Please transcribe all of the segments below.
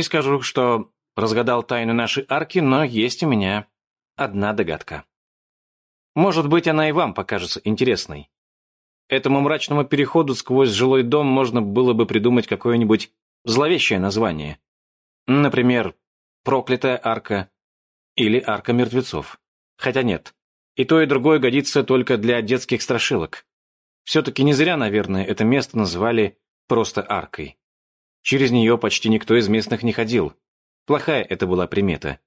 Не скажу, что разгадал тайну нашей арки, но есть у меня одна догадка. Может быть, она и вам покажется интересной. Этому мрачному переходу сквозь жилой дом можно было бы придумать какое-нибудь зловещее название. Например, «Проклятая арка» или «Арка мертвецов». Хотя нет, и то, и другое годится только для детских страшилок. Все-таки не зря, наверное, это место называли просто аркой. Через нее почти никто из местных не ходил. Плохая это была примета.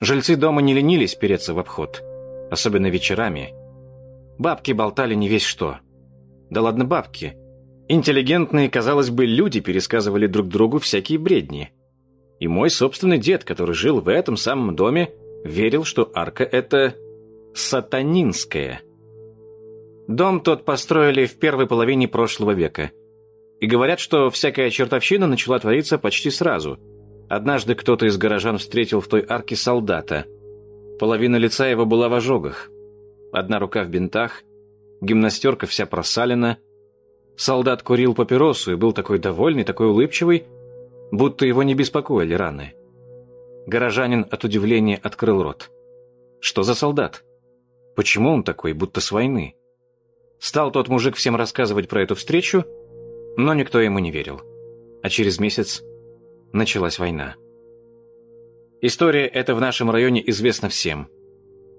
Жильцы дома не ленились переться в обход, особенно вечерами. Бабки болтали не весь что. Да ладно бабки. Интеллигентные, казалось бы, люди пересказывали друг другу всякие бредни. И мой собственный дед, который жил в этом самом доме, верил, что арка — это сатанинская. Дом тот построили в первой половине прошлого века. И говорят, что всякая чертовщина начала твориться почти сразу. Однажды кто-то из горожан встретил в той арке солдата. Половина лица его была в ожогах. Одна рука в бинтах, гимнастерка вся просалена. Солдат курил папиросу и был такой довольный, такой улыбчивый, будто его не беспокоили раны. Горожанин от удивления открыл рот. Что за солдат? Почему он такой, будто с войны? Стал тот мужик всем рассказывать про эту встречу, но никто ему не верил. А через месяц началась война. История эта в нашем районе известна всем.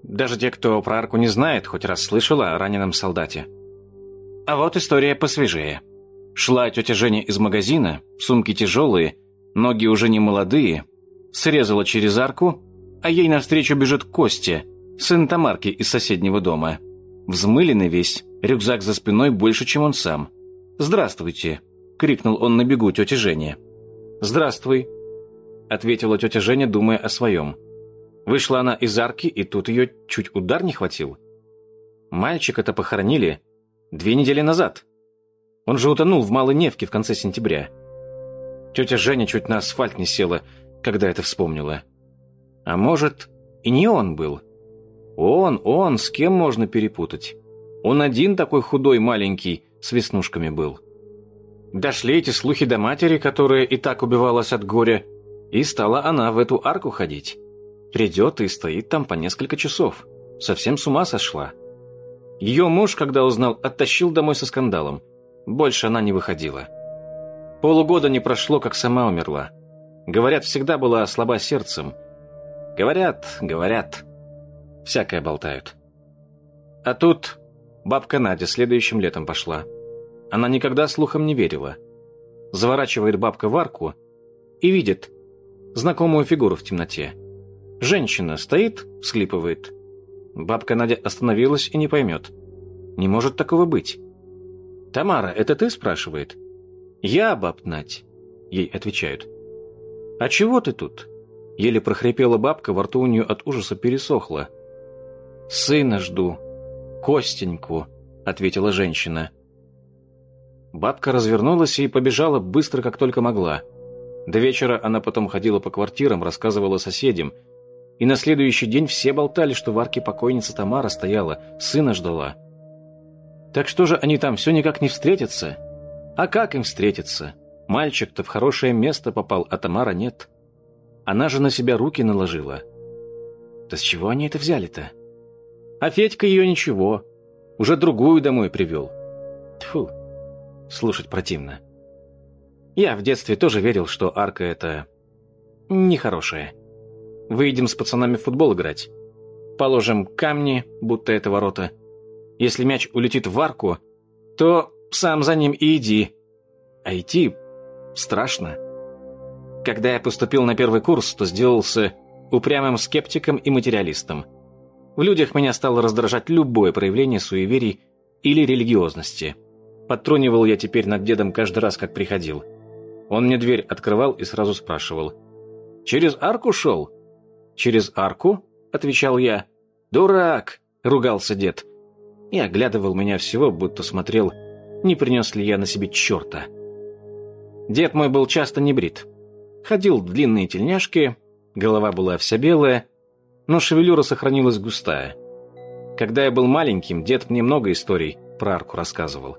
Даже те, кто про арку не знает, хоть раз слышал о раненом солдате. А вот история посвежее. Шла тетя Женя из магазина, сумки тяжелые, ноги уже не молодые, срезала через арку, а ей навстречу бежит Костя, сын Тамарки из соседнего дома. Взмыленный весь, рюкзак за спиной больше, чем он сам. «Здравствуйте!» — крикнул он на бегу тете Жене. «Здравствуй!» — ответила тетя Женя, думая о своем. Вышла она из арки, и тут ее чуть удар не хватил. Мальчика-то похоронили две недели назад. Он же утонул в Малой Невке в конце сентября. Тетя Женя чуть на асфальт не села, когда это вспомнила. А может, и не он был. Он, он, с кем можно перепутать? Он один такой худой, маленький, с веснушками был. Дошли эти слухи до матери, которая и так убивалась от горя, и стала она в эту арку ходить. Придет и стоит там по несколько часов. Совсем с ума сошла. Ее муж, когда узнал, оттащил домой со скандалом. Больше она не выходила. Полугода не прошло, как сама умерла. Говорят, всегда была слаба сердцем. Говорят, говорят. Всякое болтают. А тут бабка Надя следующим летом пошла. Она никогда слухам не верила. Заворачивает бабка в арку и видит знакомую фигуру в темноте. Женщина стоит, всхлипывает. Бабка Надя остановилась и не поймет. Не может такого быть. «Тамара, это ты?» – спрашивает. «Я, баб Надь», – ей отвечают. «А чего ты тут?» Еле прохрипела бабка, во рту у нее от ужаса пересохло. «Сына жду. Костеньку», — ответила женщина. Бабка развернулась и побежала быстро, как только могла. До вечера она потом ходила по квартирам, рассказывала соседям. И на следующий день все болтали, что в арке покойница Тамара стояла, сына ждала. Так что же они там все никак не встретятся? А как им встретиться? Мальчик-то в хорошее место попал, а Тамара нет. Она же на себя руки наложила. Да с чего они это взяли-то? А Федька ее ничего. Уже другую домой привел. Тьфу, слушать противно. Я в детстве тоже верил, что арка это... нехорошая. Выйдем с пацанами в футбол играть. Положим камни, будто это ворота. Если мяч улетит в арку, то сам за ним и иди. А идти страшно. Когда я поступил на первый курс, то сделался упрямым скептиком и материалистом. В людях меня стало раздражать любое проявление суеверий или религиозности. Подтрунивал я теперь над дедом каждый раз, как приходил. Он мне дверь открывал и сразу спрашивал. «Через арку шел?» «Через арку?» — отвечал я. «Дурак!» — ругался дед. И оглядывал меня всего, будто смотрел, не принес ли я на себе черта. Дед мой был часто не брит. Ходил в длинные тельняшки, голова была вся белая, но шевелюра сохранилась густая. Когда я был маленьким, дед мне много историй про арку рассказывал.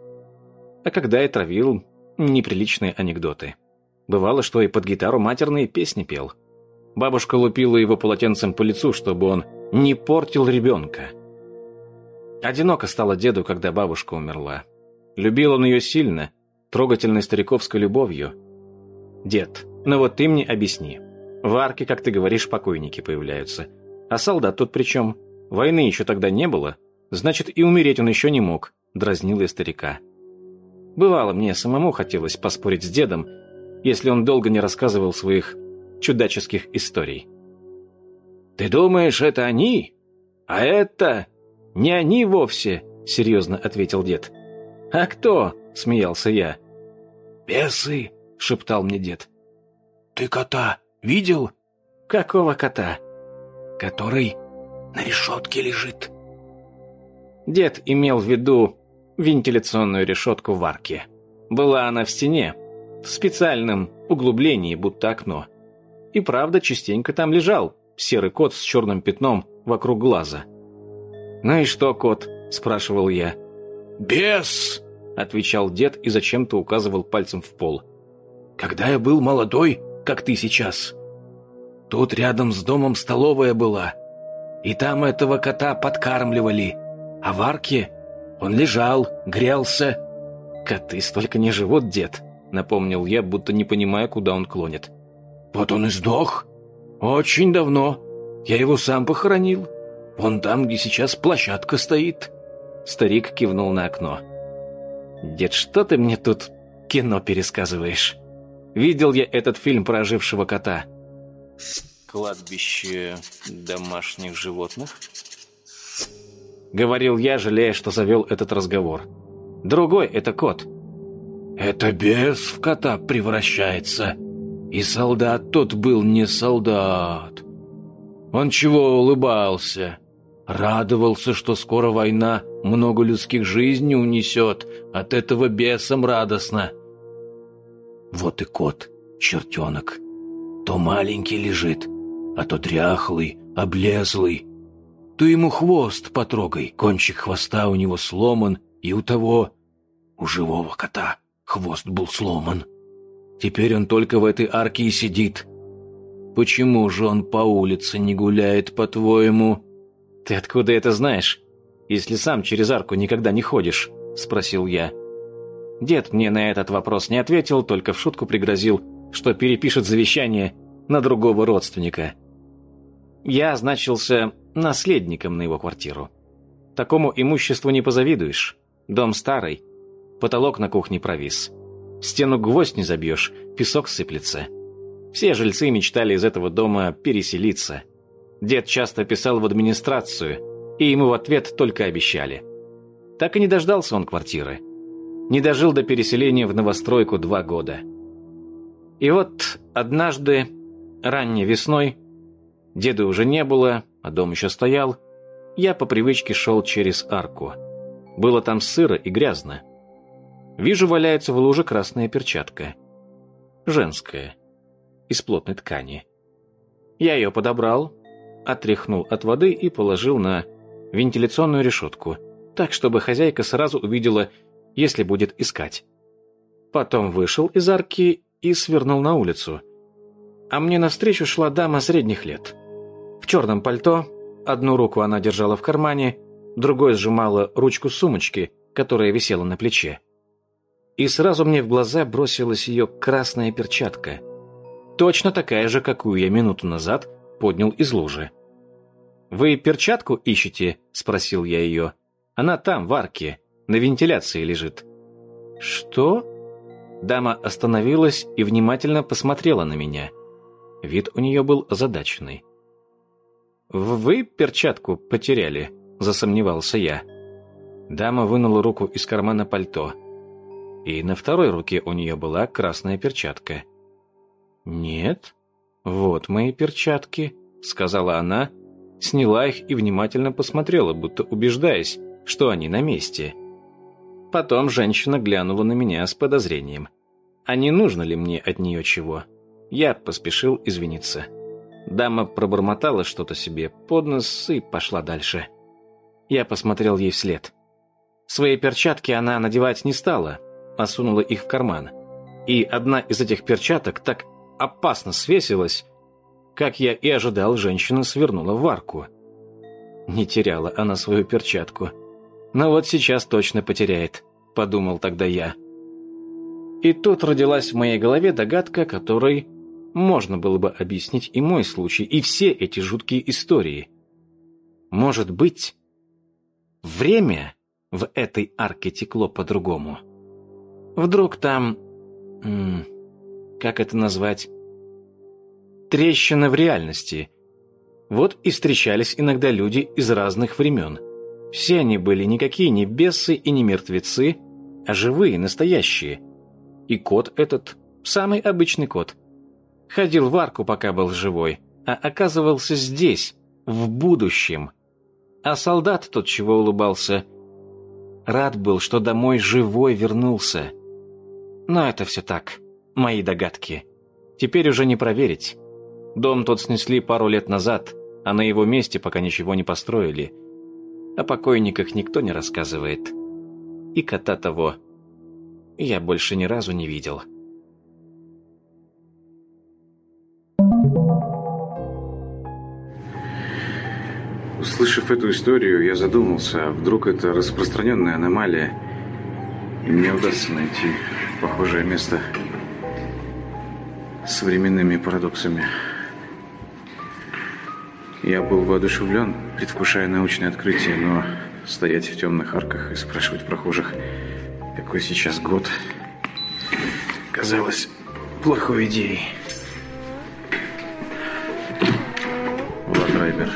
А когда я травил неприличные анекдоты. Бывало, что и под гитару матерные песни пел. Бабушка лупила его полотенцем по лицу, чтобы он не портил ребенка. Одиноко стало деду, когда бабушка умерла. Любил он ее сильно, трогательной стариковской любовью. Дед, ну вот ты мне объясни. В арке, как ты говоришь, покойники появляются. А солдат тут при чем? Войны еще тогда не было. Значит, и умереть он еще не мог, дразнил я старика. Бывало, мне самому хотелось поспорить с дедом, если он долго не рассказывал своих чудаческих историй. «Ты думаешь, это они? А это не они вовсе», — серьезно ответил дед. «А кто?» — смеялся я. «Бесы», — шептал мне дед. «Ты кота видел?» «Какого кота?» «Который на решетке лежит». Дед имел в виду вентиляционную решетку в арке. Была она в стене, в специальном углублении, будто окно. И правда, частенько там лежал серый кот с черным пятном вокруг глаза. «Ну и что, кот?» – спрашивал я. «Бес!» – отвечал дед и зачем-то указывал пальцем в пол. «Когда я был молодой, как ты сейчас, тут рядом с домом столовая была, и там этого кота подкармливали, а в арке он лежал, грелся». «Коты столько не живут, дед», — напомнил я, будто не понимая, куда он клонит. Вот он и сдох. Очень давно. Я его сам похоронил. Вон там, где сейчас площадка стоит. Старик кивнул на окно. «Дед, что ты мне тут кино пересказываешь? Видел я этот фильм про ожившего кота». «Кладбище домашних животных?» Говорил я, жалея, что завел этот разговор. «Другой — это кот». «Это бес в кота превращается», и солдат тот был не солдат. Он чего улыбался? Радовался, что скоро война много людских жизней унесет. От этого бесом радостно. Вот и кот, чертенок. То маленький лежит, а то дряхлый, облезлый. Ты ему хвост потрогай, кончик хвоста у него сломан, и у того, у живого кота, хвост был сломан. Теперь он только в этой арке и сидит. Почему же он по улице не гуляет, по-твоему?» «Ты откуда это знаешь, если сам через арку никогда не ходишь?» – спросил я. Дед мне на этот вопрос не ответил, только в шутку пригрозил, что перепишет завещание на другого родственника. Я значился наследником на его квартиру. Такому имуществу не позавидуешь. Дом старый, потолок на кухне провис. Стену гвоздь не забьешь, песок сыплется. Все жильцы мечтали из этого дома переселиться. Дед часто писал в администрацию, и ему в ответ только обещали. Так и не дождался он квартиры. Не дожил до переселения в новостройку два года. И вот однажды, ранней весной, деда уже не было, а дом еще стоял, я по привычке шел через арку. Было там сыро и грязно. Вижу, валяется в луже красная перчатка. Женская. Из плотной ткани. Я ее подобрал, отряхнул от воды и положил на вентиляционную решетку, так, чтобы хозяйка сразу увидела, если будет искать. Потом вышел из арки и свернул на улицу. А мне навстречу шла дама средних лет. В черном пальто, одну руку она держала в кармане, другой сжимала ручку сумочки, которая висела на плече. И сразу мне в глаза бросилась ее красная перчатка. Точно такая же, какую я минуту назад поднял из лужи. «Вы перчатку ищете?» – спросил я ее. «Она там, в арке, на вентиляции лежит». «Что?» Дама остановилась и внимательно посмотрела на меня. Вид у нее был озадаченный. «Вы перчатку потеряли?» – засомневался я. Дама вынула руку из кармана пальто – и на второй руке у нее была красная перчатка. «Нет, вот мои перчатки», — сказала она, сняла их и внимательно посмотрела, будто убеждаясь, что они на месте. Потом женщина глянула на меня с подозрением. А не нужно ли мне от нее чего? Я поспешил извиниться. Дама пробормотала что-то себе под нос и пошла дальше. Я посмотрел ей вслед. Свои перчатки она надевать не стала, осунула их в карман. И одна из этих перчаток так опасно свесилась, как я и ожидал, женщина свернула в арку. Не теряла она свою перчатку. Но вот сейчас точно потеряет, подумал тогда я. И тут родилась в моей голове догадка, которой можно было бы объяснить и мой случай, и все эти жуткие истории. Может быть, время в этой арке текло по-другому. Вдруг там... Как это назвать? Трещина в реальности. Вот и встречались иногда люди из разных времен. Все они были никакие не бесы и не мертвецы, а живые, настоящие. И кот этот, самый обычный кот. Ходил в арку, пока был живой, а оказывался здесь, в будущем. А солдат тот чего улыбался. Рад был, что домой живой вернулся. Но это все так, мои догадки. Теперь уже не проверить. Дом тот снесли пару лет назад, а на его месте пока ничего не построили. О покойниках никто не рассказывает. И кота того я больше ни разу не видел. Услышав эту историю, я задумался, а вдруг это распространенная аномалия, и мне удастся найти похожее место с современными парадоксами. Я был воодушевлен, предвкушая научное открытие, но стоять в темных арках и спрашивать прохожих, какой сейчас год, казалось плохой идеей. Влад Райбер.